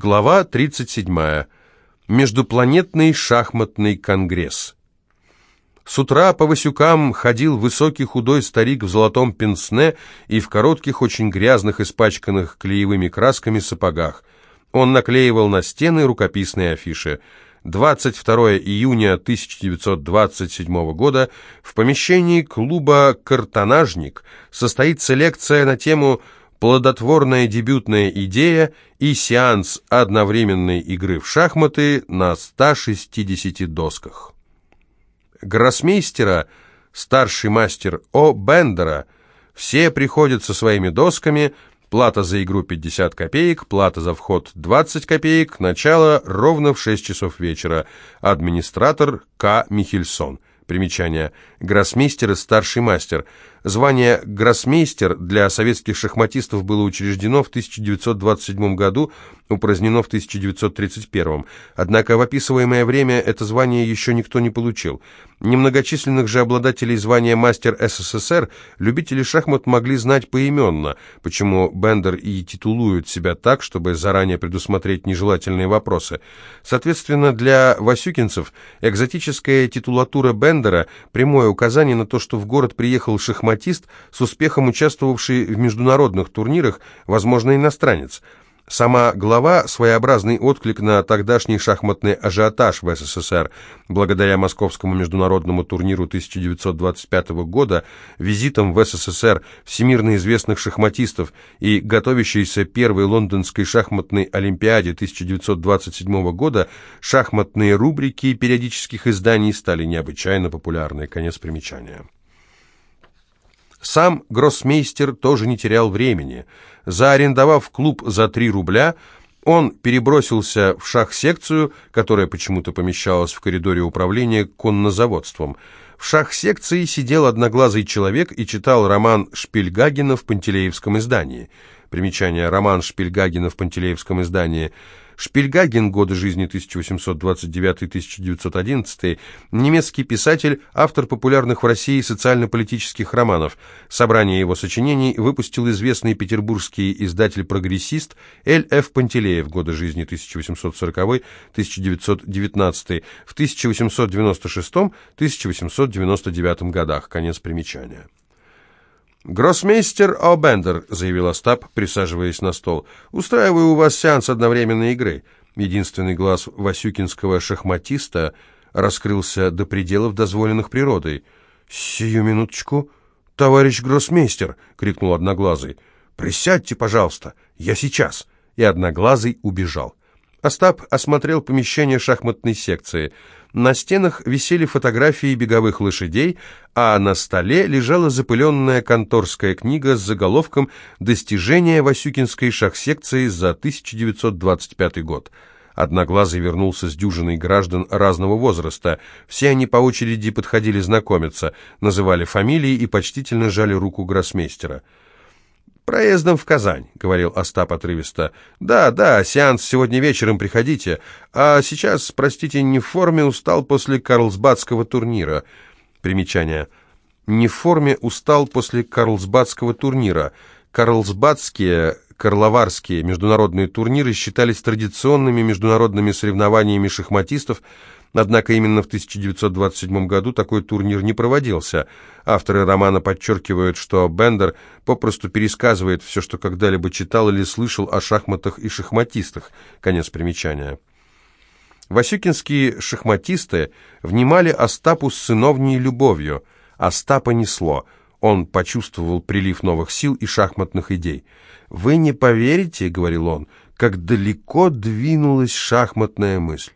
Глава 37. Междупланетный шахматный конгресс. С утра по Васюкам ходил высокий худой старик в золотом пенсне и в коротких, очень грязных, испачканных клеевыми красками сапогах. Он наклеивал на стены рукописные афиши. 22 июня 1927 года в помещении клуба «Картонажник» состоится лекция на тему «Связь» плодотворная дебютная идея и сеанс одновременной игры в шахматы на 160 досках. Гроссмейстера, старший мастер О. Бендера, все приходят со своими досками, плата за игру 50 копеек, плата за вход 20 копеек, начало ровно в 6 часов вечера. Администратор К. Михельсон. Примечание. Гроссмейстер и старший мастер. Звание «гроссмейстер» для советских шахматистов было учреждено в 1927 году, упразднено в 1931. Однако в описываемое время это звание еще никто не получил. Немногочисленных же обладателей звания «мастер СССР» любители шахмат могли знать поименно, почему Бендер и титулует себя так, чтобы заранее предусмотреть нежелательные вопросы. Соответственно, для васюкинцев экзотическая титулатура Бендера – прямое указание на то, что в город приехал шахматист, шахматист, с успехом участвовавший в международных турнирах, возможно, иностранец. Сама глава – своеобразный отклик на тогдашний шахматный ажиотаж в СССР. Благодаря Московскому международному турниру 1925 года, визитам в СССР всемирно известных шахматистов и готовящейся первой лондонской шахматной олимпиаде 1927 года, шахматные рубрики периодических изданий стали необычайно популярны. Конец примечания. Сам гроссмейстер тоже не терял времени. Заарендовав клуб за 3 рубля, он перебросился в шах-секцию, которая почему-то помещалась в коридоре управления коннозаводством. В шах-секции сидел одноглазый человек и читал роман Шпильгагена в Пантелеевском издании. Примечание «Роман Шпильгагена в Пантелеевском издании» Шпильгаген, годы жизни 1829-1911, немецкий писатель, автор популярных в России социально-политических романов. Собрание его сочинений выпустил известный петербургский издатель-прогрессист Л. Ф. Пантелеев, годы жизни 1840-1919, в 1896-1899 годах. Конец примечания. «Гроссмейстер О'Бендер», — заявил Остап, присаживаясь на стол, — «устраиваю у вас сеанс одновременной игры». Единственный глаз васюкинского шахматиста раскрылся до пределов, дозволенных природой. «Сию минуточку, товарищ гроссмейстер!» — крикнул Одноглазый. «Присядьте, пожалуйста, я сейчас!» И Одноглазый убежал. Остап осмотрел помещение шахматной секции — на стенах висели фотографии беговых лошадей, а на столе лежала запыленная конторская книга с заголовком «Достижения Васюкинской шахсекции за 1925 год». Одноглазый вернулся с дюжиной граждан разного возраста. Все они по очереди подходили знакомиться, называли фамилии и почтительно жали руку гроссмейстера. «Проездом в Казань», — говорил Остап отрывисто. «Да, да, сеанс сегодня вечером, приходите. А сейчас, простите, не в форме, устал после Карлсбадского турнира». Примечание. «Не в форме, устал после Карлсбадского турнира». Карлсбадские, карловарские международные турниры считались традиционными международными соревнованиями шахматистов, Однако именно в 1927 году такой турнир не проводился. Авторы романа подчеркивают, что Бендер попросту пересказывает все, что когда-либо читал или слышал о шахматах и шахматистах. Конец примечания. Васюкинские шахматисты внимали Остапу с сыновней любовью. Остапа несло. Он почувствовал прилив новых сил и шахматных идей. «Вы не поверите, — говорил он, — как далеко двинулась шахматная мысль.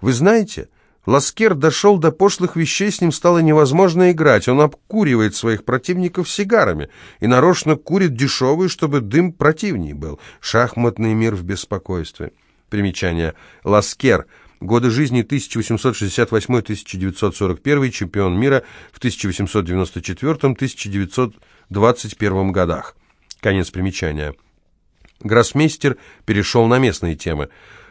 Вы знаете, Ласкер дошел до пошлых вещей, с ним стало невозможно играть. Он обкуривает своих противников сигарами и нарочно курит дешевый, чтобы дым противней был. Шахматный мир в беспокойстве. Примечание. Ласкер. Годы жизни 1868-1941, чемпион мира в 1894-1921 годах. Конец примечания. Гроссмейстер перешел на местные темы.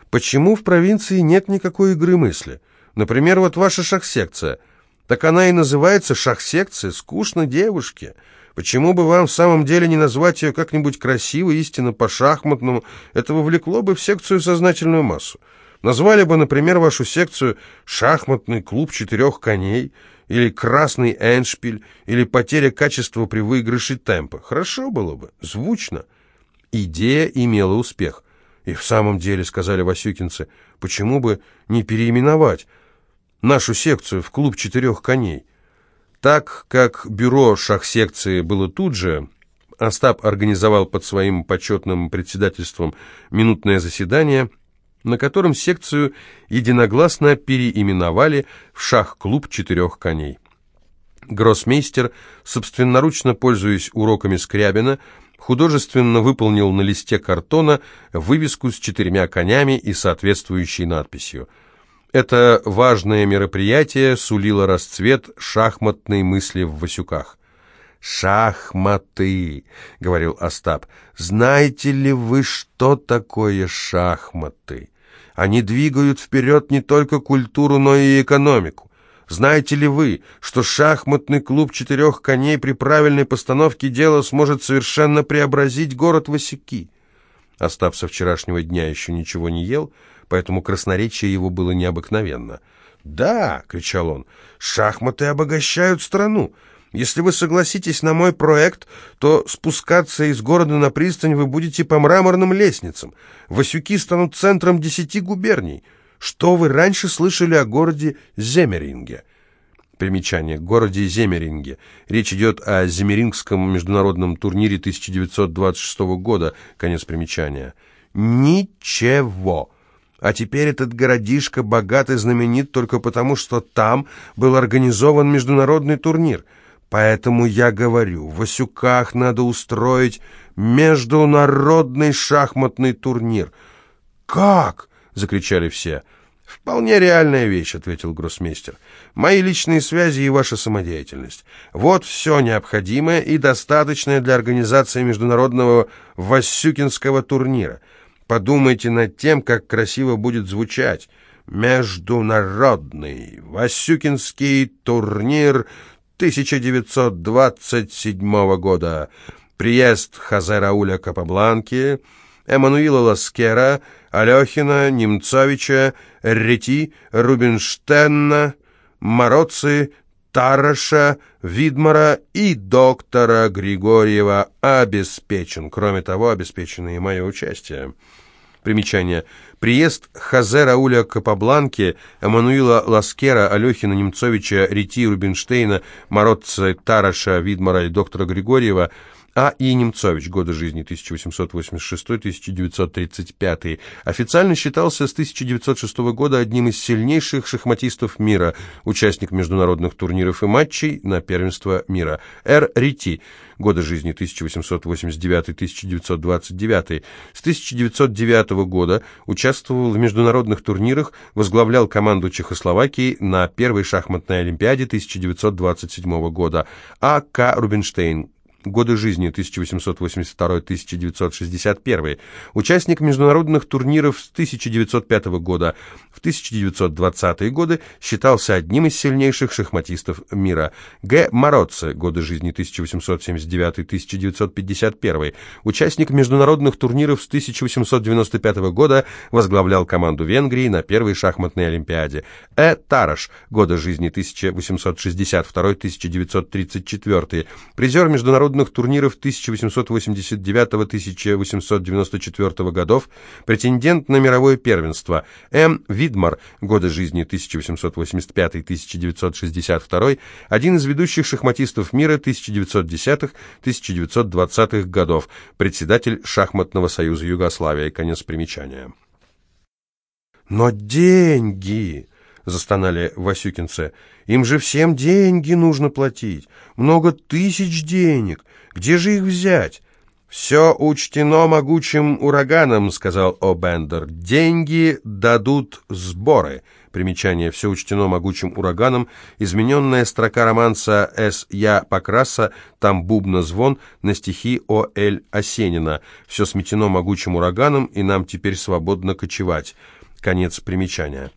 Почему в провинции нет никакой игры мысли? Например, вот ваша шахсекция. Так она и называется шахсекция. Скучно девушке. Почему бы вам в самом деле не назвать ее как-нибудь красиво, истинно по-шахматному? Это вовлекло бы в секцию сознательную массу. Назвали бы, например, вашу секцию «Шахматный клуб четырех коней» или «Красный эншпиль» или «Потеря качества при выигрыше темпа». Хорошо было бы, звучно. Идея имела успех. И в самом деле, сказали васюкинцы, почему бы не переименовать нашу секцию в клуб четырех коней? Так как бюро шах-секции было тут же, Остап организовал под своим почетным председательством минутное заседание, на котором секцию единогласно переименовали в шах-клуб четырех коней. Гроссмейстер, собственноручно пользуясь уроками Скрябина, художественно выполнил на листе картона вывеску с четырьмя конями и соответствующей надписью – это важное мероприятие сулило расцвет шахматной мысли в Васюках. «Шахматы», — говорил Остап, — «знаете ли вы, что такое шахматы? Они двигают вперед не только культуру, но и экономику. Знаете ли вы, что шахматный клуб четырех коней при правильной постановке дела сможет совершенно преобразить город Васюки?» Остап со вчерашнего дня еще ничего не ел, — поэтому красноречие его было необыкновенно. «Да!» — кричал он. «Шахматы обогащают страну. Если вы согласитесь на мой проект, то спускаться из города на пристань вы будете по мраморным лестницам. Васюки станут центром десяти губерний. Что вы раньше слышали о городе Земеринге?» Примечание. Городе Земеринге. Речь идет о Земерингском международном турнире 1926 года. Конец примечания. «Ничего!» А теперь этот городишко богат и знаменит только потому, что там был организован международный турнир. Поэтому я говорю, в Васюках надо устроить международный шахматный турнир. «Как?» — закричали все. «Вполне реальная вещь», — ответил гроссмейстер. «Мои личные связи и ваша самодеятельность. Вот все необходимое и достаточное для организации международного Васюкинского турнира». Подумайте над тем, как красиво будет звучать. Международный Васюкинский турнир 1927 года. Приезд Хазе Рауля Капабланки, Эммануила Ласкера, Алехина, Немцовича, Рети, Рубинштенна, Мороци, Тараша, Видмара и доктора Григорьева обеспечен. Кроме того, обеспечено и мое участие. Примечание. Приезд Хазе Рауля Капабланки, Эммануила Ласкера, Алехина Немцовича, Рити Рубинштейна, Мородца Тараша, Видмара и доктора Григорьева – а. И. Немцович, годы жизни 1886-1935, официально считался с 1906 года одним из сильнейших шахматистов мира, участник международных турниров и матчей на первенство мира. Р. Рити, годы жизни 1889-1929, с 1909 года участвовал в международных турнирах, возглавлял команду Чехословакии на первой шахматной олимпиаде 1927 года. А. К. Рубинштейн, Годы жизни 1882-1961. Участник международных турниров с 1905 года. В 1920-е годы считался одним из сильнейших шахматистов мира. Г. Мороцци. Годы жизни 1879-1951. Участник международных турниров с 1895 года. Возглавлял команду Венгрии на первой шахматной олимпиаде. Э. Тараш. Годы жизни 1862-1934. Призер международных международных турниров 1889-1894 годов, претендент на мировое первенство, М. Видмар, годы жизни 1885-1962, один из ведущих шахматистов мира 1910-1920-х годов, председатель Шахматного союза Югославии, конец примечания. «Но деньги!» — застонали васюкинцы. «Им же всем деньги нужно платить. Много тысяч денег. Где же их взять?» «Все учтено могучим ураганом», — сказал О'Бендер. «Деньги дадут сборы». Примечание «Все учтено могучим ураганом», измененная строка романса С. Я. Покраса, там бубна звон, на стихи О. Л. Осенина. «Все сметено могучим ураганом, и нам теперь свободно кочевать». Конец примечания.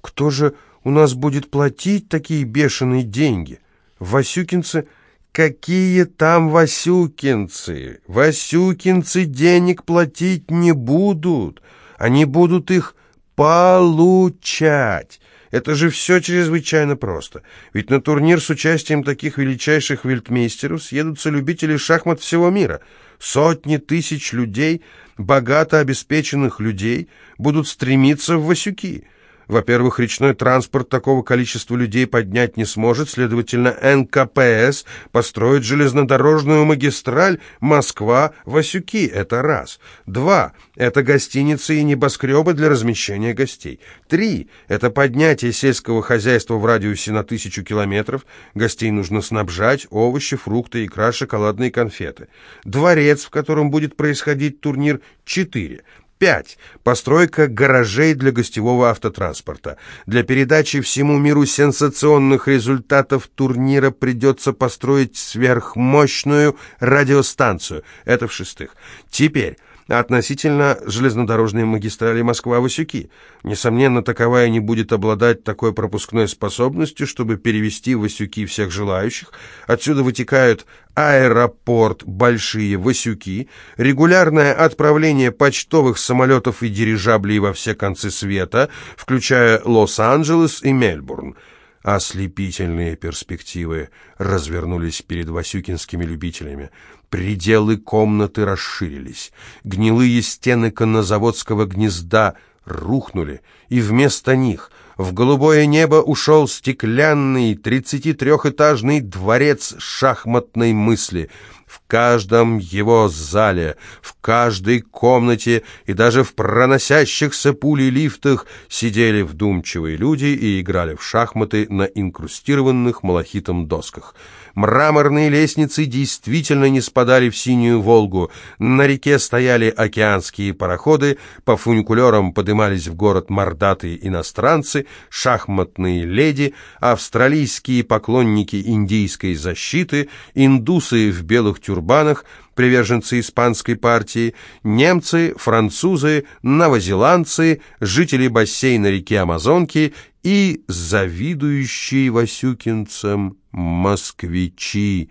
Кто же у нас будет платить такие бешеные деньги? Васюкинцы, Какие там васюкинцы? Васюкинцы денег платить не будут. Они будут их получать. Это же все чрезвычайно просто. Ведь на турнир с участием таких величайших вельтмейстеров съедутся любители шахмат всего мира. Сотни тысяч людей, богато обеспеченных людей, будут стремиться в Васюки – во-первых, речной транспорт такого количества людей поднять не сможет, следовательно, НКПС построит железнодорожную магистраль Москва-Васюки. Это раз. Два. Это гостиницы и небоскребы для размещения гостей. Три. Это поднятие сельского хозяйства в радиусе на тысячу километров. Гостей нужно снабжать, овощи, фрукты, икра, шоколадные конфеты. Дворец, в котором будет происходить турнир. Четыре. 5. Постройка гаражей для гостевого автотранспорта. Для передачи всему миру сенсационных результатов турнира придется построить сверхмощную радиостанцию. Это в-шестых. Теперь относительно железнодорожной магистрали Москва-Васюки. Несомненно, таковая не будет обладать такой пропускной способностью, чтобы перевести Васюки всех желающих. Отсюда вытекают аэропорт Большие Васюки, регулярное отправление почтовых самолетов и дирижаблей во все концы света, включая Лос-Анджелес и Мельбурн. Ослепительные перспективы развернулись перед васюкинскими любителями. Пределы комнаты расширились. Гнилые стены коннозаводского гнезда рухнули, и вместо них в голубое небо ушел стеклянный тридцатитрехэтажный дворец шахматной мысли — в каждом его зале, в каждой комнате и даже в проносящихся пулей лифтах сидели вдумчивые люди и играли в шахматы на инкрустированных малахитом досках. Мраморные лестницы действительно не спадали в синюю Волгу. На реке стояли океанские пароходы, по фуникулерам подымались в город мордатые иностранцы, шахматные леди, австралийские поклонники индийской защиты, индусы в белых тюрбанах, приверженцы испанской партии, немцы, французы, новозеландцы, жители бассейна реки Амазонки и завидующие васюкинцам москвичи,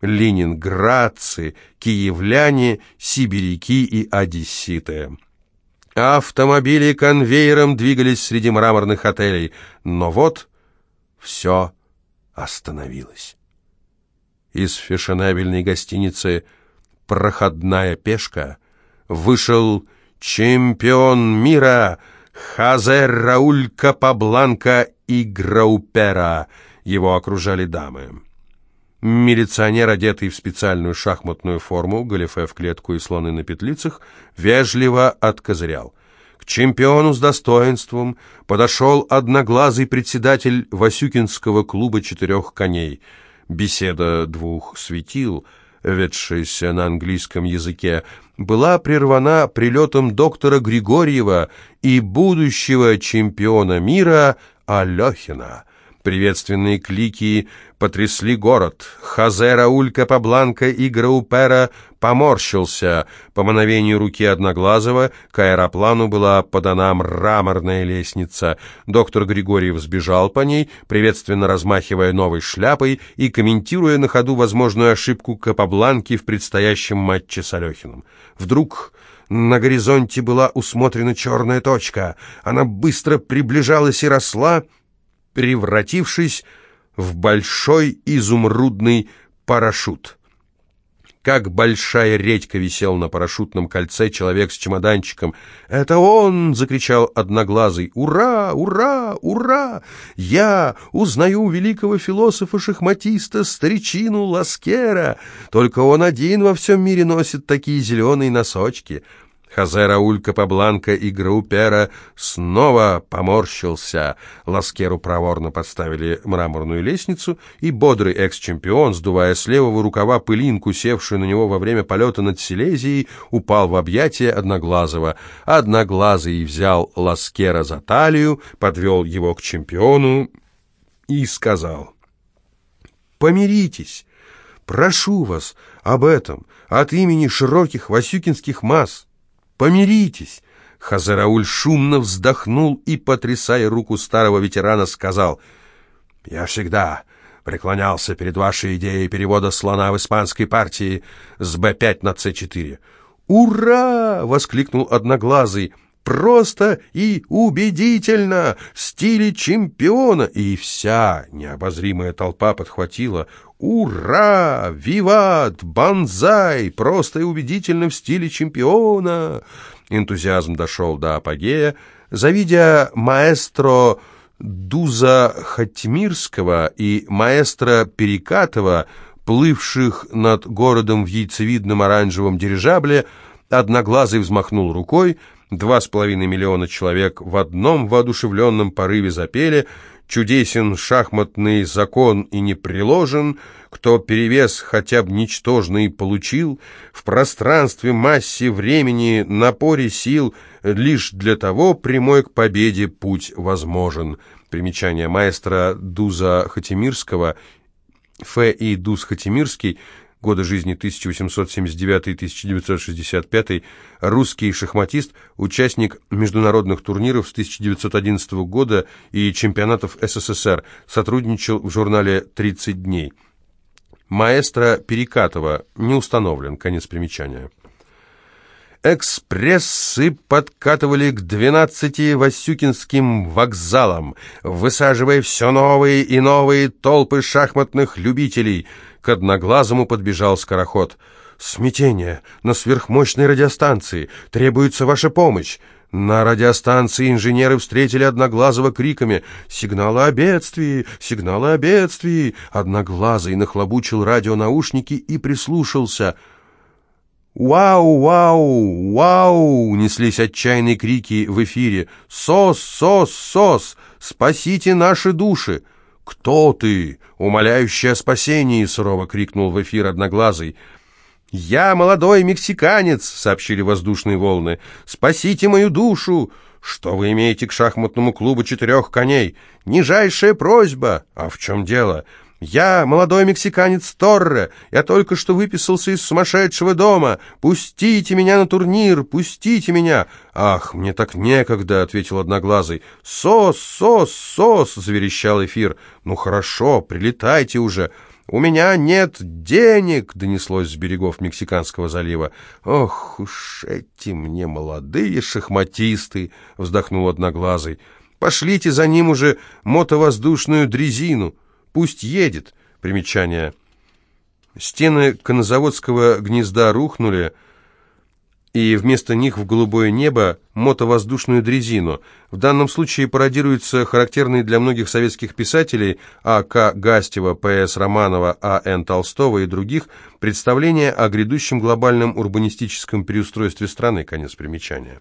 ленинградцы, киевляне, сибиряки и одесситы. Автомобили конвейером двигались среди мраморных отелей, но вот все остановилось. Из фешенебельной гостиницы «Проходная пешка» вышел чемпион мира Хосе Рауль Капабланка и Граупера. Его окружали дамы. Милиционер, одетый в специальную шахматную форму, галифе в клетку и слоны на петлицах, вежливо откозырял. К чемпиону с достоинством подошел одноглазый председатель Васюкинского клуба четырех коней. Беседа двух светил, ведшаяся на английском языке, была прервана прилетом доктора Григорьева и будущего чемпиона мира Алехина. Приветственные клики потрясли город. Хазе Рауль Капабланка и Граупера поморщился. По мановению руки Одноглазого к аэроплану была подана мраморная лестница. Доктор Григорьев сбежал по ней, приветственно размахивая новой шляпой и комментируя на ходу возможную ошибку Капабланки в предстоящем матче с Алехиным. Вдруг... На горизонте была усмотрена черная точка. Она быстро приближалась и росла, превратившись в большой изумрудный парашют. Как большая редька висел на парашютном кольце человек с чемоданчиком. «Это он!» — закричал Одноглазый. «Ура! Ура! Ура! Я узнаю великого философа-шахматиста, старичину Ласкера. Только он один во всем мире носит такие зеленые носочки». Хозе Рауль Капабланка и Граупера снова поморщился. Ласкеру проворно подставили мраморную лестницу, и бодрый экс-чемпион, сдувая с левого рукава пылинку, севшую на него во время полета над Силезией, упал в объятия Одноглазого. Одноглазый взял Ласкера за талию, подвел его к чемпиону и сказал, «Помиритесь, прошу вас об этом от имени широких васюкинских масс». Помиритесь!» Хазарауль шумно вздохнул и, потрясая руку старого ветерана, сказал, «Я всегда преклонялся перед вашей идеей перевода слона в испанской партии с Б5 на С4. «Ура!» — воскликнул Одноглазый. «Просто и убедительно! В стиле чемпиона!» И вся необозримая толпа подхватила. «Ура! Виват! Бонзай! Просто и убедительно в стиле чемпиона!» Энтузиазм дошел до апогея. Завидя маэстро Дуза Хатимирского и маэстро Перекатова, плывших над городом в яйцевидном оранжевом дирижабле, Одноглазый взмахнул рукой, два с половиной миллиона человек в одном воодушевленном порыве запели «Чудесен шахматный закон и не приложен», кто перевес хотя бы ничтожный получил, в пространстве, массе времени, напоре сил, лишь для того прямой к победе путь возможен. Примечание маэстро Дуза Хатимирского, Ф. и Дуз Хатимирский, годы жизни 1879-1965, русский шахматист, участник международных турниров с 1911 года и чемпионатов СССР, сотрудничал в журнале «30 дней». Маэстро Перекатова не установлен, конец примечания. Экспрессы подкатывали к двенадцати Васюкинским вокзалам, высаживая все новые и новые толпы шахматных любителей. К одноглазому подбежал скороход. «Смятение! На сверхмощной радиостанции! Требуется ваша помощь!» На радиостанции инженеры встретили Одноглазого криками «Сигналы о бедствии! Сигналы о бедствии!» Одноглазый нахлобучил радионаушники и прислушался – «Вау! Вау! Вау!» — неслись отчаянные крики в эфире. «Сос! Сос! Сос! Спасите наши души!» «Кто ты?» — умоляющий о спасении, — сурово крикнул в эфир Одноглазый. «Я молодой мексиканец!» — сообщили воздушные волны. «Спасите мою душу!» «Что вы имеете к шахматному клубу четырех коней?» «Нижайшая просьба!» «А в чем дело?» «Я молодой мексиканец Торре. Я только что выписался из сумасшедшего дома. Пустите меня на турнир, пустите меня!» «Ах, мне так некогда!» — ответил Одноглазый. «Сос, сос, сос!» — заверещал эфир. «Ну хорошо, прилетайте уже!» «У меня нет денег!» — донеслось с берегов Мексиканского залива. «Ох уж эти мне молодые шахматисты!» — вздохнул Одноглазый. «Пошлите за ним уже мотовоздушную дрезину!» Пусть едет. Примечание. Стены конозаводского гнезда рухнули, и вместо них в голубое небо мотовоздушную дрезину. В данном случае пародируется характерный для многих советских писателей А. К. Гастева, П. С. Романова, А. Н. Толстого и других представление о грядущем глобальном урбанистическом переустройстве страны. Конец примечания.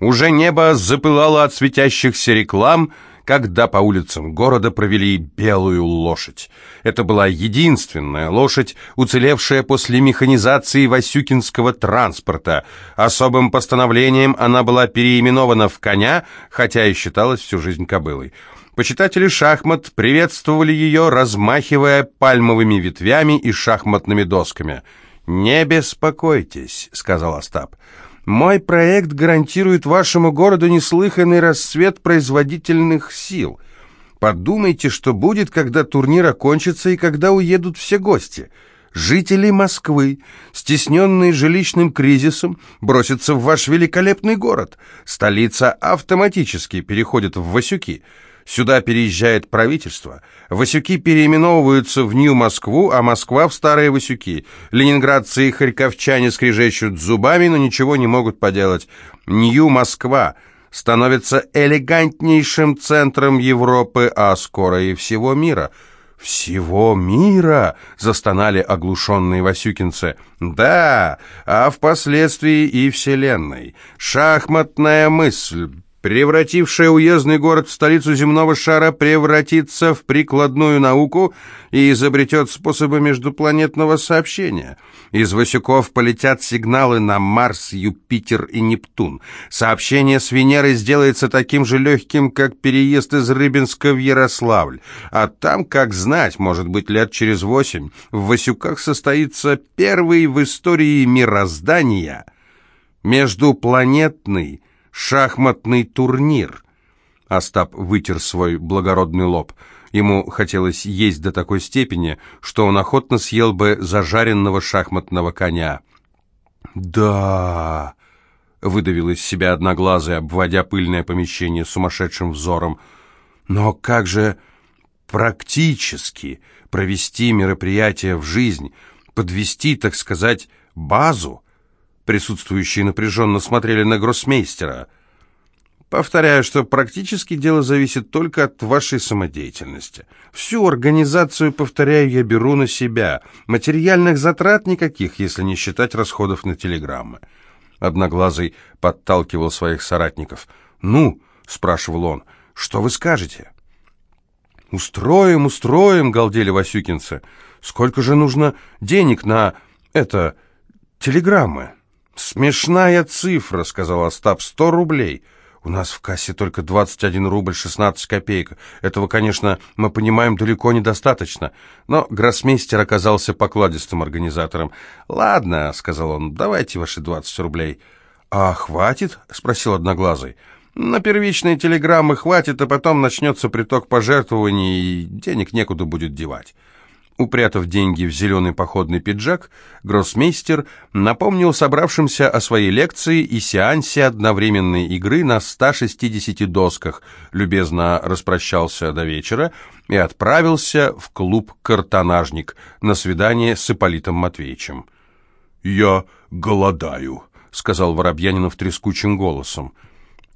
Уже небо запылало от светящихся реклам, когда по улицам города провели белую лошадь. Это была единственная лошадь, уцелевшая после механизации Васюкинского транспорта. Особым постановлением она была переименована в коня, хотя и считалась всю жизнь кобылой. Почитатели шахмат приветствовали ее, размахивая пальмовыми ветвями и шахматными досками. «Не беспокойтесь», — сказал Остап. Мой проект гарантирует вашему городу неслыханный расцвет производительных сил. Подумайте, что будет, когда турнир окончится и когда уедут все гости. Жители Москвы, стесненные жилищным кризисом, бросятся в ваш великолепный город. Столица автоматически переходит в Васюки – Сюда переезжает правительство. Васюки переименовываются в Нью-Москву, а Москва в Старые Васюки. Ленинградцы и харьковчане скрежещут зубами, но ничего не могут поделать. Нью-Москва становится элегантнейшим центром Европы, а скоро и всего мира. «Всего мира!» — застонали оглушенные васюкинцы. «Да, а впоследствии и Вселенной. Шахматная мысль, превратившая уездный город в столицу земного шара, превратится в прикладную науку и изобретет способы междупланетного сообщения. Из Васюков полетят сигналы на Марс, Юпитер и Нептун. Сообщение с Венерой сделается таким же легким, как переезд из Рыбинска в Ярославль. А там, как знать, может быть, лет через восемь, в Васюках состоится первый в истории мироздания междупланетный шахматный турнир. Остап вытер свой благородный лоб. Ему хотелось есть до такой степени, что он охотно съел бы зажаренного шахматного коня. «Да...» — выдавил из себя одноглазый, обводя пыльное помещение сумасшедшим взором. «Но как же практически провести мероприятие в жизнь, подвести, так сказать, базу?» Присутствующие напряженно смотрели на гроссмейстера. Повторяю, что практически дело зависит только от вашей самодеятельности. Всю организацию, повторяю, я беру на себя. Материальных затрат никаких, если не считать расходов на телеграммы. Одноглазый подталкивал своих соратников. «Ну?» — спрашивал он. «Что вы скажете?» «Устроим, устроим!» — галдели васюкинцы. «Сколько же нужно денег на это... телеграммы?» «Смешная цифра», — сказал Остап, — «сто рублей». «У нас в кассе только 21 рубль 16 копеек. Этого, конечно, мы понимаем, далеко недостаточно». Но гроссмейстер оказался покладистым организатором. «Ладно», — сказал он, — «давайте ваши 20 рублей». «А хватит?» — спросил Одноглазый. «На первичные телеграммы хватит, а потом начнется приток пожертвований, и денег некуда будет девать». Упрятав деньги в зеленый походный пиджак, гроссмейстер напомнил собравшимся о своей лекции и сеансе одновременной игры на 160 досках, любезно распрощался до вечера и отправился в клуб «Картонажник» на свидание с Ипполитом Матвеевичем. «Я голодаю», — сказал Воробьянинов трескучим голосом.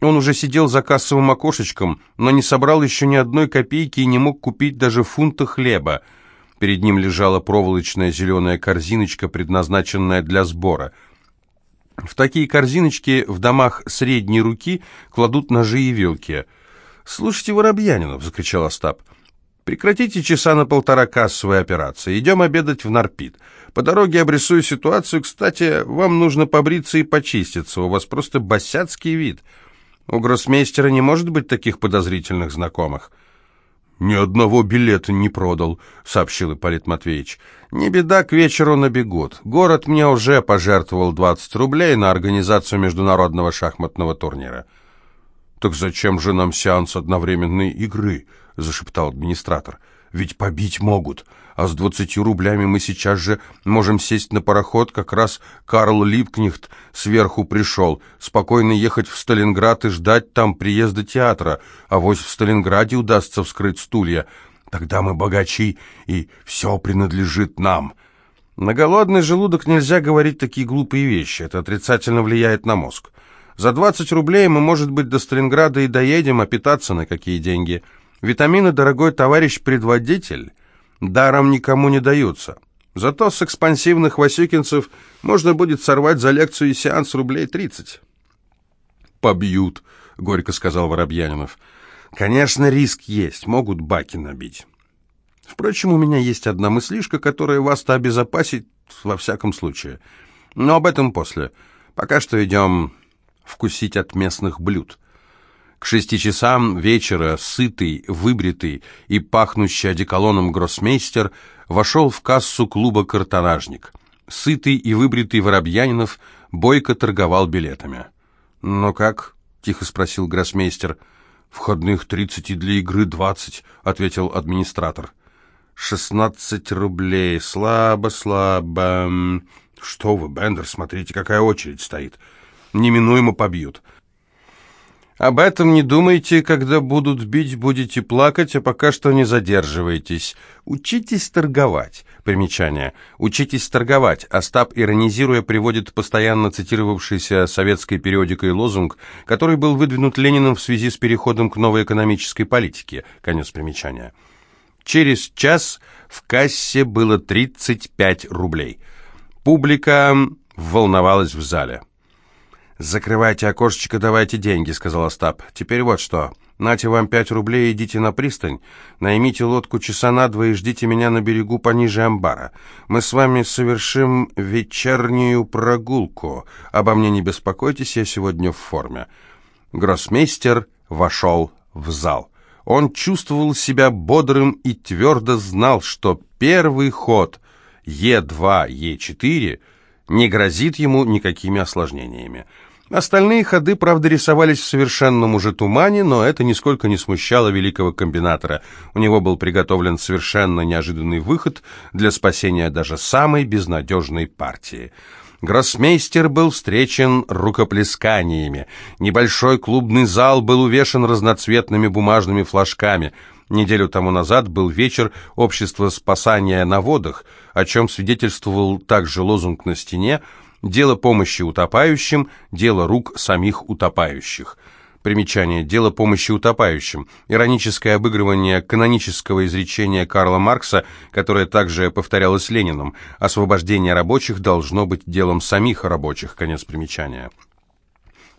Он уже сидел за кассовым окошечком, но не собрал еще ни одной копейки и не мог купить даже фунта хлеба — Перед ним лежала проволочная зеленая корзиночка, предназначенная для сбора. В такие корзиночки в домах средней руки кладут ножи и вилки. «Слушайте, Воробьянинов!» — закричал Остап. «Прекратите часа на полтора кассовой операции. Идем обедать в Нарпит. По дороге обрисую ситуацию. Кстати, вам нужно побриться и почиститься. У вас просто босяцкий вид. У гроссмейстера не может быть таких подозрительных знакомых». «Ни одного билета не продал», — сообщил Ипполит Матвеевич. «Не беда, к вечеру набегут. Город мне уже пожертвовал 20 рублей на организацию международного шахматного турнира». «Так зачем же нам сеанс одновременной игры?» — зашептал администратор. «Ведь побить могут а с двадцатью рублями мы сейчас же можем сесть на пароход, как раз Карл Липкнехт сверху пришел, спокойно ехать в Сталинград и ждать там приезда театра, а вось в Сталинграде удастся вскрыть стулья. Тогда мы богачи, и все принадлежит нам». На голодный желудок нельзя говорить такие глупые вещи, это отрицательно влияет на мозг. За 20 рублей мы, может быть, до Сталинграда и доедем, а питаться на какие деньги? Витамины, дорогой товарищ предводитель, даром никому не даются. Зато с экспансивных васюкинцев можно будет сорвать за лекцию и сеанс рублей тридцать. «Побьют», — горько сказал Воробьянинов. «Конечно, риск есть, могут баки набить. Впрочем, у меня есть одна мыслишка, которая вас-то обезопасит во всяком случае. Но об этом после. Пока что идем вкусить от местных блюд». К шести часам вечера сытый, выбритый и пахнущий одеколоном гроссмейстер вошел в кассу клуба «Картонажник». Сытый и выбритый Воробьянинов бойко торговал билетами. «Ну как?» — тихо спросил гроссмейстер. «Входных тридцать и для игры двадцать», — ответил администратор. «Шестнадцать рублей. Слабо, слабо. Что вы, Бендер, смотрите, какая очередь стоит. Неминуемо побьют». Об этом не думайте, когда будут бить, будете плакать, а пока что не задерживайтесь. Учитесь торговать. Примечание. Учитесь торговать. Остап, иронизируя, приводит постоянно цитировавшийся советской периодикой лозунг, который был выдвинут Лениным в связи с переходом к новой экономической политике. Конец примечания. Через час в кассе было 35 рублей. Публика волновалась в зале. «Закрывайте окошечко, давайте деньги», — сказал Остап. «Теперь вот что. Нате вам пять рублей, идите на пристань, наймите лодку часа на два и ждите меня на берегу пониже амбара. Мы с вами совершим вечернюю прогулку. Обо мне не беспокойтесь, я сегодня в форме». Гроссмейстер вошел в зал. Он чувствовал себя бодрым и твердо знал, что первый ход Е2, Е4 не грозит ему никакими осложнениями. Остальные ходы, правда, рисовались в совершенном уже тумане, но это нисколько не смущало великого комбинатора. У него был приготовлен совершенно неожиданный выход для спасения даже самой безнадежной партии. Гроссмейстер был встречен рукоплесканиями. Небольшой клубный зал был увешан разноцветными бумажными флажками. Неделю тому назад был вечер общества спасания на водах, о чем свидетельствовал также лозунг на стене – Дело помощи утопающим, дело рук самих утопающих. Примечание. Дело помощи утопающим. Ироническое обыгрывание канонического изречения Карла Маркса, которое также повторялось Лениным. Освобождение рабочих должно быть делом самих рабочих. Конец примечания.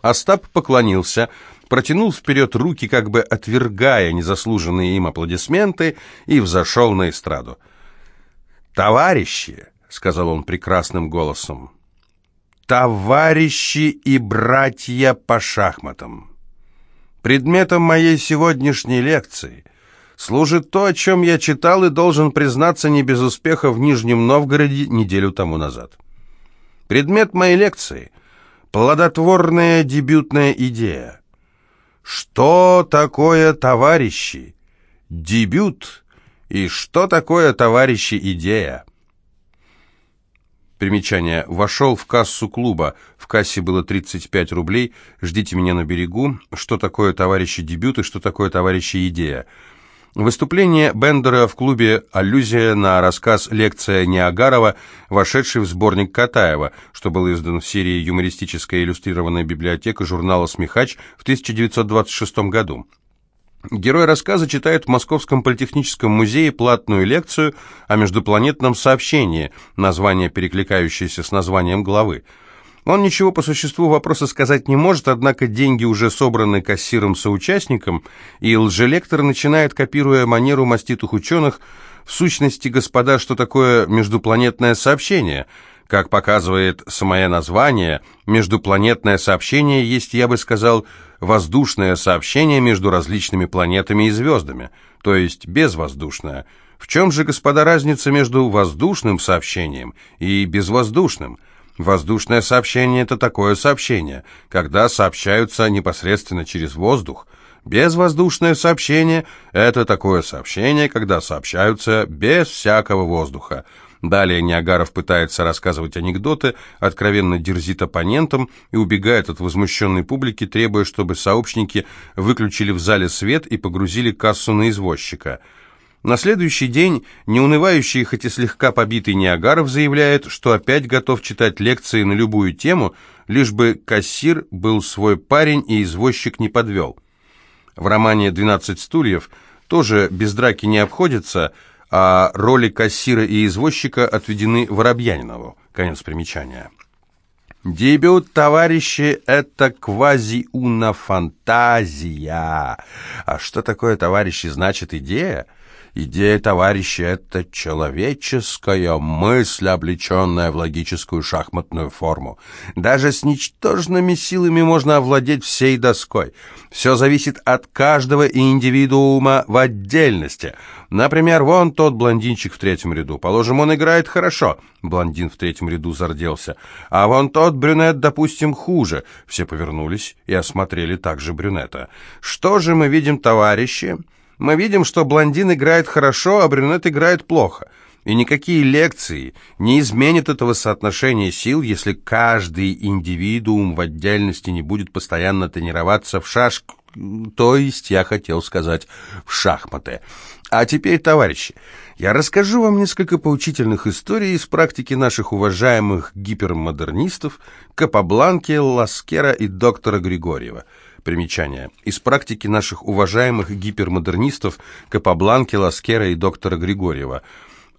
Остап поклонился, протянул вперед руки, как бы отвергая незаслуженные им аплодисменты, и взошел на эстраду. «Товарищи!» — сказал он прекрасным голосом товарищи и братья по шахматам. Предметом моей сегодняшней лекции служит то, о чем я читал и должен признаться не без успеха в Нижнем Новгороде неделю тому назад. Предмет моей лекции – плодотворная дебютная идея. Что такое, товарищи, дебют и что такое, товарищи, идея? Примечание. Вошел в кассу клуба. В кассе было 35 рублей. Ждите меня на берегу. Что такое, товарищи, дебют и что такое, товарищи, идея? Выступление Бендера в клубе «Аллюзия» на рассказ «Лекция Неагарова», вошедший в сборник Катаева, что был издан в серии «Юмористическая иллюстрированная библиотека» журнала «Смехач» в 1926 году. Герой рассказа читает в Московском политехническом музее платную лекцию о междупланетном сообщении, название перекликающееся с названием главы. Он ничего по существу вопроса сказать не может, однако деньги уже собраны кассиром-соучастником, и лжелектор начинает, копируя манеру маститых ученых, в сущности, господа, что такое междупланетное сообщение – как показывает самое название, междупланетное сообщение есть, я бы сказал, воздушное сообщение между различными планетами и звездами, то есть безвоздушное. В чем же, господа, разница между воздушным сообщением и безвоздушным? Воздушное сообщение – это такое сообщение, когда сообщаются непосредственно через воздух. Безвоздушное сообщение – это такое сообщение, когда сообщаются без всякого воздуха. Далее Ниагаров пытается рассказывать анекдоты, откровенно дерзит оппонентам и убегает от возмущенной публики, требуя, чтобы сообщники выключили в зале свет и погрузили кассу на извозчика. На следующий день неунывающий, хоть и слегка побитый Ниагаров заявляет, что опять готов читать лекции на любую тему, лишь бы кассир был свой парень и извозчик не подвел. В романе «12 стульев» тоже без драки не обходится – а роли кассира и извозчика отведены Воробьянинову. Конец примечания. Дебют, товарищи, это квази-уна-фантазия. А что такое, товарищи, значит идея? Идея, товарищи, это человеческая мысль, облеченная в логическую шахматную форму. Даже с ничтожными силами можно овладеть всей доской. Все зависит от каждого индивидуума в отдельности. Например, вон тот блондинчик в третьем ряду. Положим, он играет хорошо. Блондин в третьем ряду зарделся. А вон тот брюнет, допустим, хуже. Все повернулись и осмотрели также брюнета. Что же мы видим, товарищи? Мы видим, что блондин играет хорошо, а брюнет играет плохо. И никакие лекции не изменят этого соотношения сил, если каждый индивидуум в отдельности не будет постоянно тренироваться в шашку, то есть, я хотел сказать, в шахматы. А теперь, товарищи, я расскажу вам несколько поучительных историй из практики наших уважаемых гипермодернистов Капабланки, Ласкера и доктора Григорьева – Примечание. Из практики наших уважаемых гипермодернистов Капабланки, Ласкера и доктора Григорьева.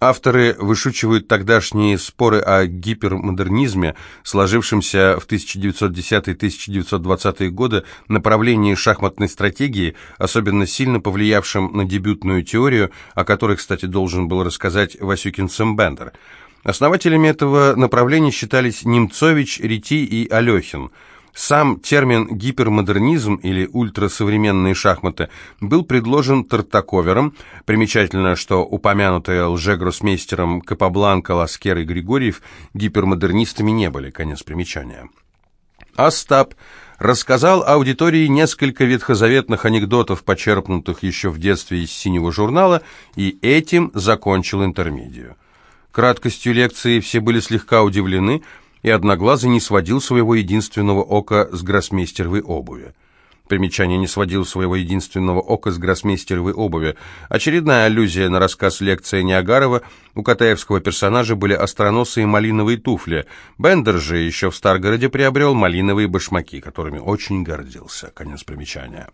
Авторы вышучивают тогдашние споры о гипермодернизме, сложившемся в 1910-1920-е годы направлении шахматной стратегии, особенно сильно повлиявшем на дебютную теорию, о которой, кстати, должен был рассказать Васюкин Сэмбендер. Основателями этого направления считались Немцович, Рити и Алехин – сам термин «гипермодернизм» или «ультрасовременные шахматы» был предложен Тартаковером. Примечательно, что упомянутые лжегроссмейстером Капабланка, Ласкер и Григорьев гипермодернистами не были. Конец примечания. Остап рассказал аудитории несколько ветхозаветных анекдотов, почерпнутых еще в детстве из «Синего журнала», и этим закончил интермедию. Краткостью лекции все были слегка удивлены, и Одноглазый не сводил своего единственного ока с гроссмейстеровой обуви. Примечание не сводил своего единственного ока с гроссмейстеровой обуви. Очередная аллюзия на рассказ лекции Ниагарова. У Катаевского персонажа были остроносые малиновые туфли. Бендер же еще в Старгороде приобрел малиновые башмаки, которыми очень гордился. Конец примечания.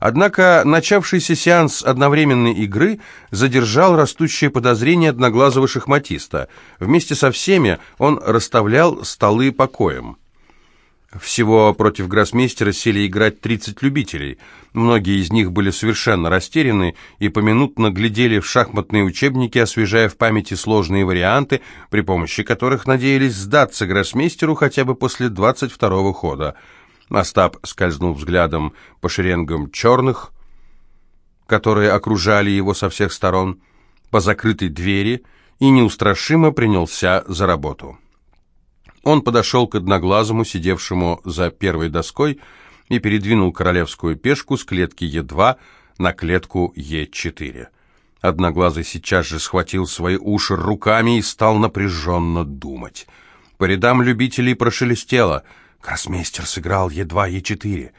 Однако начавшийся сеанс одновременной игры задержал растущее подозрение одноглазого шахматиста. Вместе со всеми он расставлял столы покоем. Всего против гроссмейстера сели играть 30 любителей. Многие из них были совершенно растеряны и поминутно глядели в шахматные учебники, освежая в памяти сложные варианты, при помощи которых надеялись сдаться гроссмейстеру хотя бы после 22-го хода. Остап скользнул взглядом по шеренгам черных, которые окружали его со всех сторон, по закрытой двери и неустрашимо принялся за работу. Он подошел к одноглазому, сидевшему за первой доской, и передвинул королевскую пешку с клетки Е2 на клетку Е4. Одноглазый сейчас же схватил свои уши руками и стал напряженно думать. По рядам любителей прошелестело. Гроссмейстер сыграл Е2, Е4.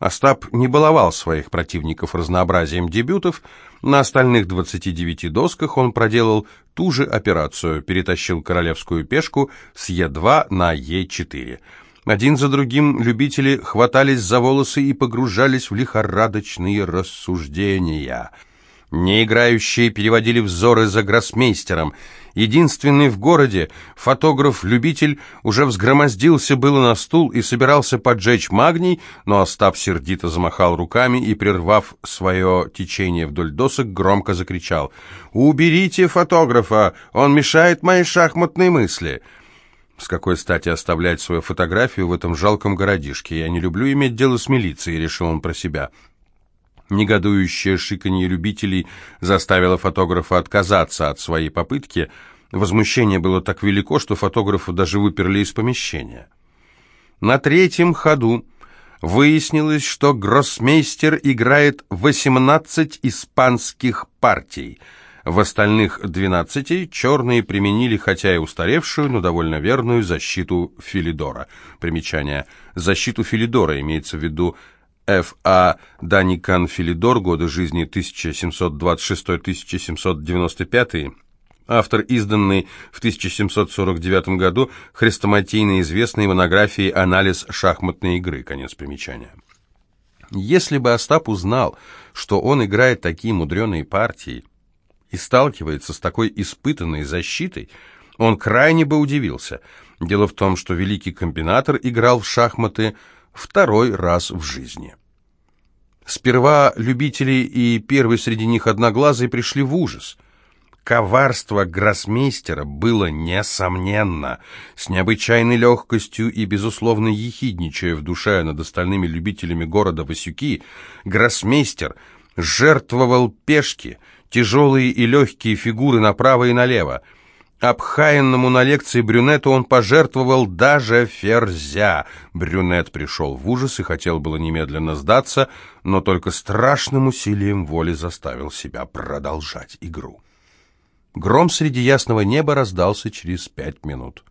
Остап не баловал своих противников разнообразием дебютов. На остальных 29 досках он проделал ту же операцию, перетащил королевскую пешку с Е2 на Е4. Один за другим любители хватались за волосы и погружались в лихорадочные рассуждения – Неиграющие переводили взоры за гроссмейстером. Единственный в городе, фотограф-любитель, уже взгромоздился было на стул и собирался поджечь магний, но Остап сердито замахал руками и, прервав свое течение вдоль досок, громко закричал «Уберите фотографа! Он мешает моей шахматной мысли!» С какой стати оставлять свою фотографию в этом жалком городишке? Я не люблю иметь дело с милицией, решил он про себя. Негодующее шиканье любителей заставило фотографа отказаться от своей попытки. Возмущение было так велико, что фотографа даже выперли из помещения. На третьем ходу выяснилось, что гроссмейстер играет 18 испанских партий. В остальных 12 черные применили, хотя и устаревшую, но довольно верную защиту Филидора. Примечание. Защиту Филидора имеется в виду Ф.А. Даникан Филидор, годы жизни 1726-1795, автор изданной в 1749 году хрестоматийно известной монографии «Анализ шахматной игры», конец примечания. Если бы Остап узнал, что он играет такие мудреные партии и сталкивается с такой испытанной защитой, он крайне бы удивился. Дело в том, что великий комбинатор играл в шахматы второй раз в жизни. Сперва любители и первый среди них одноглазый пришли в ужас. Коварство гроссмейстера было несомненно. С необычайной легкостью и, безусловно, ехидничая в душе над остальными любителями города Васюки, гроссмейстер жертвовал пешки, тяжелые и легкие фигуры направо и налево, Обхаянному на лекции брюнету он пожертвовал даже ферзя. Брюнет пришел в ужас и хотел было немедленно сдаться, но только страшным усилием воли заставил себя продолжать игру. Гром среди ясного неба раздался через пять минут.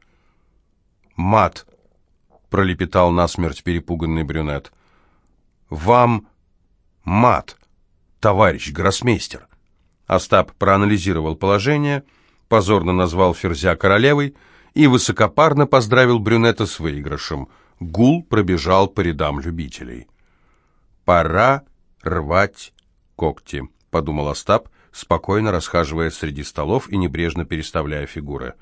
«Мат!» — пролепетал насмерть перепуганный брюнет. «Вам мат, товарищ гроссмейстер!» Остап проанализировал положение — позорно назвал Ферзя королевой и высокопарно поздравил брюнета с выигрышем. Гул пробежал по рядам любителей. «Пора рвать когти», — подумал Остап, спокойно расхаживая среди столов и небрежно переставляя фигуры.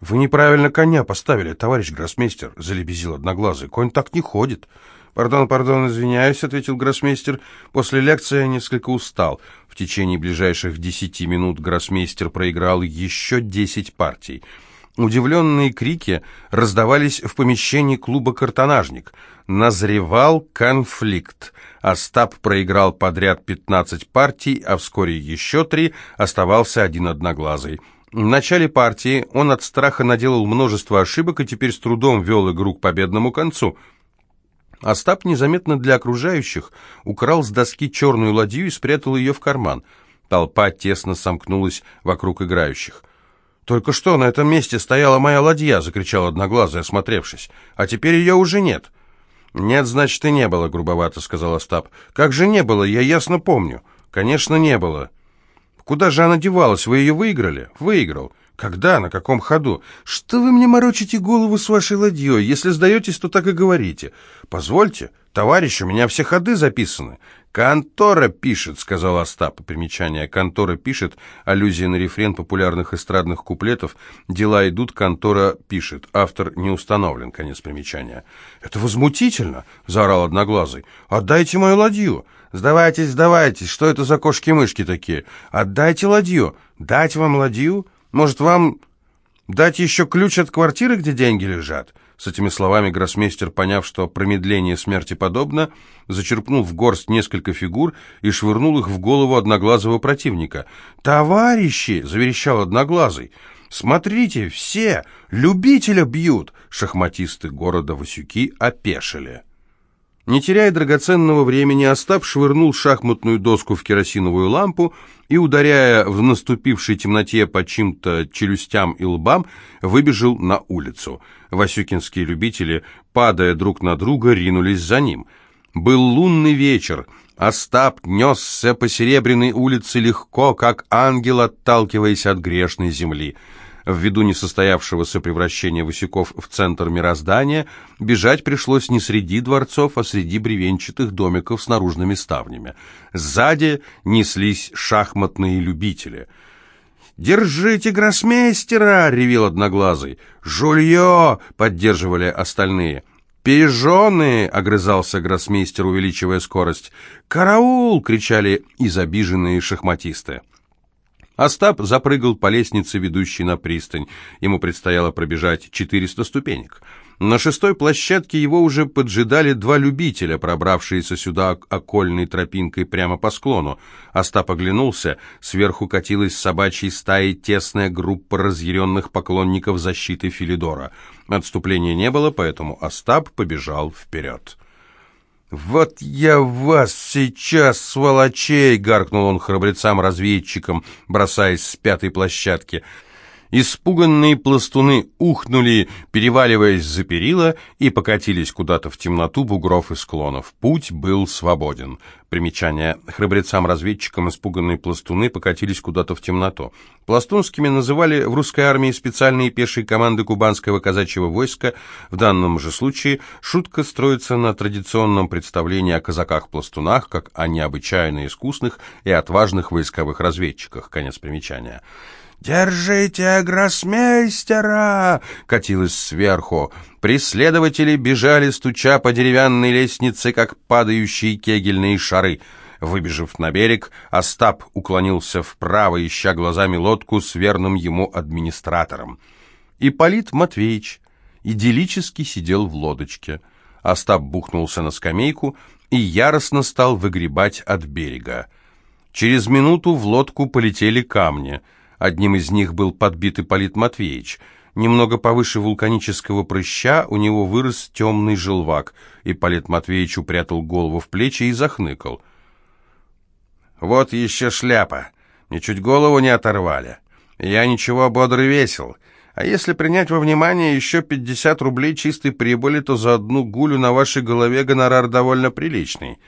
«Вы неправильно коня поставили, товарищ гроссмейстер», — залебезил одноглазый. «Конь так не ходит». «Пардон, пардон, извиняюсь», — ответил гроссмейстер. «После лекции я несколько устал. В течение ближайших десяти минут гроссмейстер проиграл еще десять партий». Удивленные крики раздавались в помещении клуба «Картонажник». Назревал конфликт. Остап проиграл подряд 15 партий, а вскоре еще три, оставался один одноглазый. В начале партии он от страха наделал множество ошибок и теперь с трудом вел игру к победному концу. Остап незаметно для окружающих украл с доски черную ладью и спрятал ее в карман. Толпа тесно сомкнулась вокруг играющих. «Только что на этом месте стояла моя ладья!» — закричал одноглазый, осмотревшись. «А теперь ее уже нет!» «Нет, значит, и не было», — грубовато сказал Остап. «Как же не было? Я ясно помню». «Конечно, не было». Куда же она девалась? Вы ее выиграли? Выиграл. Когда? На каком ходу? Что вы мне морочите голову с вашей ладьей? Если сдаетесь, то так и говорите. Позвольте, товарищ, у меня все ходы записаны. «Контора пишет», — сказал Остап. Примечание. «Контора пишет», аллюзия на рефрен популярных эстрадных куплетов. «Дела идут, контора пишет». Автор не установлен. Конец примечания. «Это возмутительно», — заорал Одноглазый. «Отдайте мою ладью». «Сдавайтесь, сдавайтесь, что это за кошки-мышки такие? Отдайте ладью». «Дать вам ладью? Может, вам дать еще ключ от квартиры, где деньги лежат?» С этими словами гроссмейстер, поняв, что промедление смерти подобно, зачерпнул в горсть несколько фигур и швырнул их в голову одноглазого противника. «Товарищи!» — заверещал одноглазый. «Смотрите, все! Любителя бьют!» Шахматисты города Васюки опешили. Не теряя драгоценного времени, Остап швырнул шахматную доску в керосиновую лампу и, ударяя в наступившей темноте по чьим-то челюстям и лбам, выбежал на улицу. Васюкинские любители, падая друг на друга, ринулись за ним. Был лунный вечер. Остап несся по Серебряной улице легко, как ангел, отталкиваясь от грешной земли. Ввиду несостоявшегося превращения Васюков в центр мироздания, бежать пришлось не среди дворцов, а среди бревенчатых домиков с наружными ставнями. Сзади неслись шахматные любители. «Держите гроссмейстера!» — ревел одноглазый. «Жулье!» — поддерживали остальные. «Пижоны!» — огрызался гроссмейстер, увеличивая скорость. «Караул!» — кричали изобиженные шахматисты. Остап запрыгал по лестнице, ведущей на пристань. Ему предстояло пробежать 400 ступенек. На шестой площадке его уже поджидали два любителя, пробравшиеся сюда окольной тропинкой прямо по склону. Остап оглянулся, сверху катилась собачьей стаей тесная группа разъяренных поклонников защиты Филидора. Отступления не было, поэтому Остап побежал вперед. «Вот я вас сейчас, сволочей!» — гаркнул он храбрецам-разведчикам, бросаясь с пятой площадки — Испуганные пластуны ухнули, переваливаясь за перила, и покатились куда-то в темноту бугров и склонов. Путь был свободен. Примечание. Храбрецам-разведчикам испуганные пластуны покатились куда-то в темноту. Пластунскими называли в русской армии специальные пешие команды кубанского казачьего войска. В данном же случае шутка строится на традиционном представлении о казаках-пластунах, как о необычайно искусных и отважных войсковых разведчиках. Конец примечания. «Держите гроссмейстера!» — катилось сверху. Преследователи бежали, стуча по деревянной лестнице, как падающие кегельные шары. Выбежав на берег, Остап уклонился вправо, ища глазами лодку с верным ему администратором. Ипполит Матвеевич идиллически сидел в лодочке. Остап бухнулся на скамейку и яростно стал выгребать от берега. Через минуту в лодку полетели камни — Одним из них был подбит Ипполит Матвеевич. Немного повыше вулканического прыща у него вырос темный желвак. Ипполит Матвеевич упрятал голову в плечи и захныкал. «Вот еще шляпа! Мне голову не оторвали. Я ничего бодрый весел. А если принять во внимание еще 50 рублей чистой прибыли, то за одну гулю на вашей голове гонорар довольно приличный».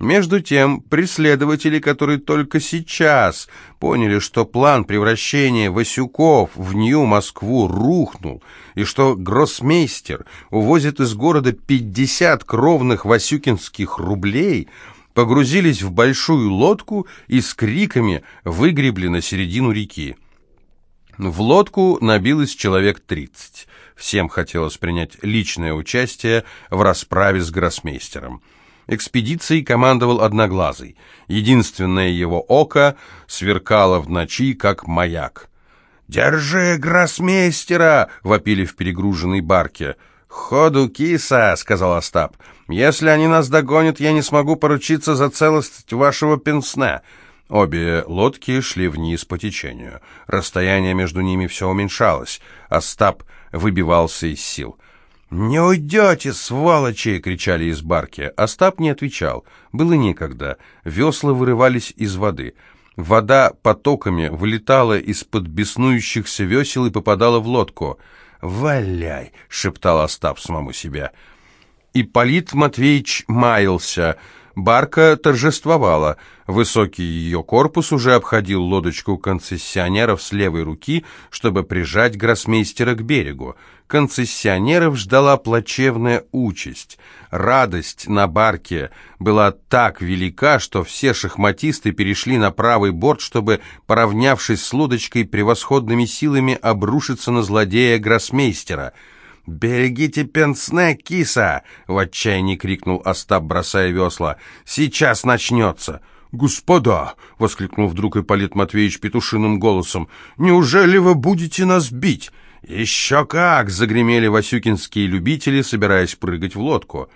Между тем, преследователи, которые только сейчас поняли, что план превращения Васюков в Нью-Москву рухнул, и что гроссмейстер увозит из города 50 кровных васюкинских рублей, погрузились в большую лодку и с криками выгребли на середину реки. В лодку набилось человек 30. Всем хотелось принять личное участие в расправе с гроссмейстером. Экспедицией командовал Одноглазый. Единственное его око сверкало в ночи, как маяк. «Держи гроссмейстера!» — вопили в перегруженной барке. «Ходу киса!» — сказал Остап. «Если они нас догонят, я не смогу поручиться за целость вашего пенсне. Обе лодки шли вниз по течению. Расстояние между ними все уменьшалось. Остап выбивался из сил. «Не уйдете, сволочи!» — кричали из барки. Остап не отвечал. Было некогда. Весла вырывались из воды. Вода потоками вылетала из-под беснующихся весел и попадала в лодку. «Валяй!» — шептал Остап самому себя. Ипполит Матвеевич маялся — Барка торжествовала. Высокий ее корпус уже обходил лодочку концессионеров с левой руки, чтобы прижать гроссмейстера к берегу. Концессионеров ждала плачевная участь. Радость на барке была так велика, что все шахматисты перешли на правый борт, чтобы, поравнявшись с лодочкой, превосходными силами обрушиться на злодея гроссмейстера — «Берегите пенсне, киса!» — в отчаянии крикнул Остап, бросая весла. «Сейчас начнется!» «Господа!» — воскликнул вдруг Ипполит Матвеевич петушиным голосом. «Неужели вы будете нас бить?» «Еще как!» — загремели васюкинские любители, собираясь прыгать в лодку.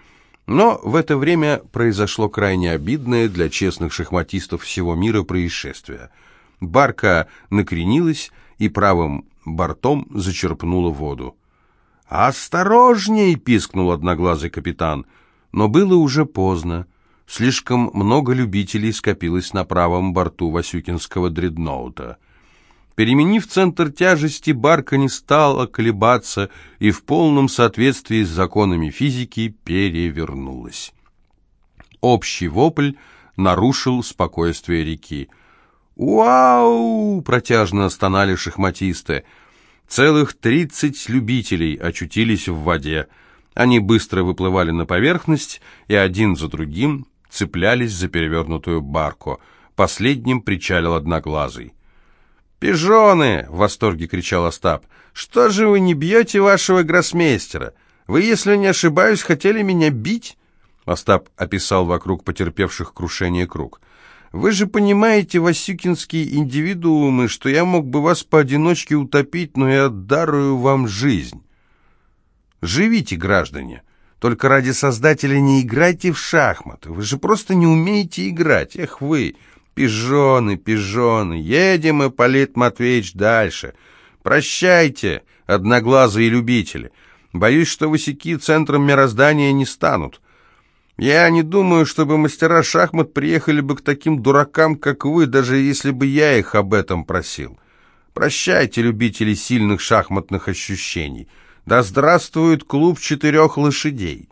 Но в это время произошло крайне обидное для честных шахматистов всего мира происшествие. Барка накренилась и правым бортом зачерпнула воду. «Осторожней!» — пискнул одноглазый капитан. Но было уже поздно. Слишком много любителей скопилось на правом борту Васюкинского дредноута. Переменив центр тяжести, барка не стала колебаться и в полном соответствии с законами физики перевернулась. Общий вопль нарушил спокойствие реки. «Уау!» — протяжно стонали шахматисты — Целых тридцать любителей очутились в воде. Они быстро выплывали на поверхность и один за другим цеплялись за перевернутую барку. Последним причалил одноглазый. «Пижоны!» — в восторге кричал Остап. «Что же вы не бьете вашего гроссмейстера? Вы, если не ошибаюсь, хотели меня бить?» Остап описал вокруг потерпевших крушение круг. Вы же понимаете, васюкинские индивидуумы, что я мог бы вас поодиночке утопить, но я дарую вам жизнь. Живите, граждане. Только ради Создателя не играйте в шахматы. Вы же просто не умеете играть. Эх вы, пижоны, пижоны. Едем, Ипполит Матвеевич, дальше. Прощайте, одноглазые любители. Боюсь, что васяки центром мироздания не станут. Я не думаю, чтобы мастера шахмат приехали бы к таким дуракам, как вы, даже если бы я их об этом просил. Прощайте, любители сильных шахматных ощущений. Да здравствует клуб четырех лошадей!»